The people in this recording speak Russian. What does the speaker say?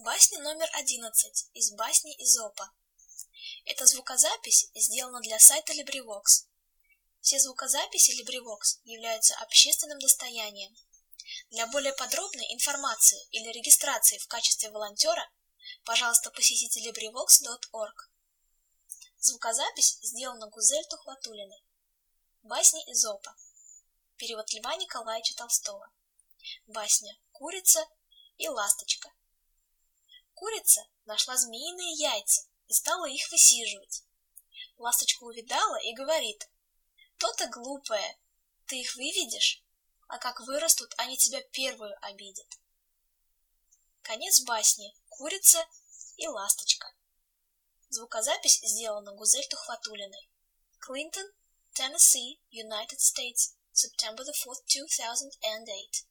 Басня номер одиннадцать из басни Изопа. Эта звукозапись сделана для сайта LibriVox. Все звукозаписи LibriVox являются общественным достоянием. Для более подробной информации или регистрации в качестве волонтера, пожалуйста, посетите LibriVox.org. Звукозапись сделана Гузель Тухватулиной. Басни Изопа. Перевод Льва Николаевича Толстого. Басня «Курица» и «Ласточка». Курица нашла змеиные яйца и стала их высиживать. Ласточка увидала и говорит, «То-то глупая, ты их выведешь, а как вырастут, они тебя первую обидят». Конец басни «Курица и ласточка». Звукозапись сделана Гузель Тухватулиной. Клинтон, Tennessee, United States, September the 4th, 2008.